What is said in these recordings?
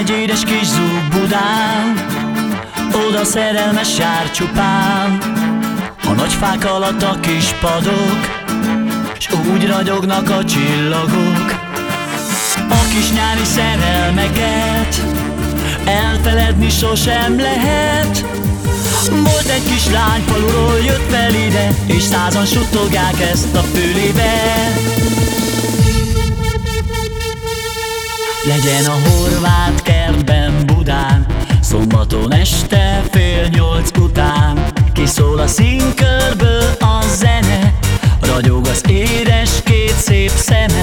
egy édes kis zúg Budán Oda szerelmes jár csupán. A nagy fák alatt a kis padok S úgy ragyognak a csillagok. A kis nyári szerelmeket Elfeledni sosem lehet. Volt egy kis lány faluról jött fel ide És százan suttogják ezt a fülébe Legyen a horvát kertben Budán Szombaton este fél nyolc után. Kiszól a színkörből a zene Ragyog az édes két szép szeme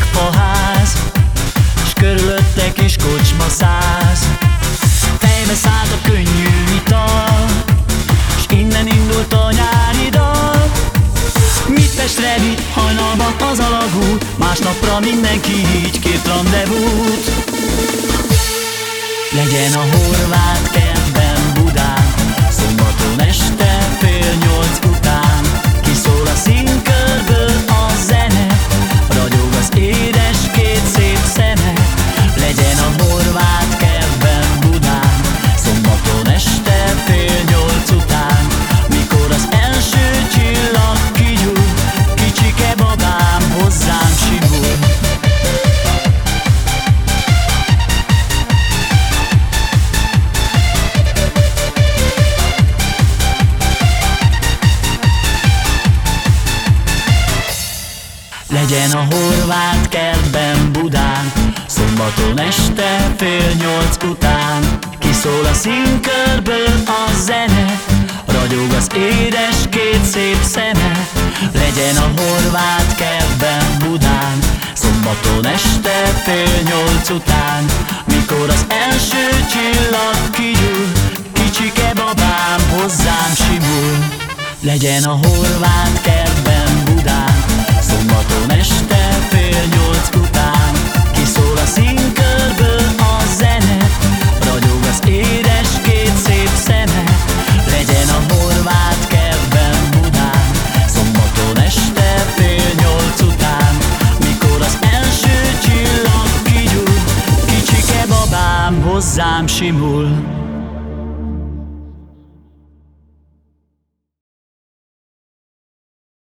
öreg faház S körülötte kis kocsma száz. Fejbe szállt a könnyű ital S innen indult a nyári dal. Mit Pestre vitt hajnalba az alagút Másnapra mindenki így kért rendezvút. Legyen a horvát Legyen a horvát kertben Budán Szombaton este fél nyolc után. Kiszól a színkörből a zene Ragyog az édes két szép szeme. Legyen a horvát kertben Budán Szombaton este fél nyolc után. Mikor az első csillag kigyúl Kicsike babám hozzám simul. Legyen a horvát kertben Szombaton este fél nyolc után Kiszól a színkörből a zene Ragyog az édes két szép szeme Legyen a horvát kertben Budán. Szombaton este fél nyolc után Mikor az első csillag kigyúl Kicsike babám hozzám simul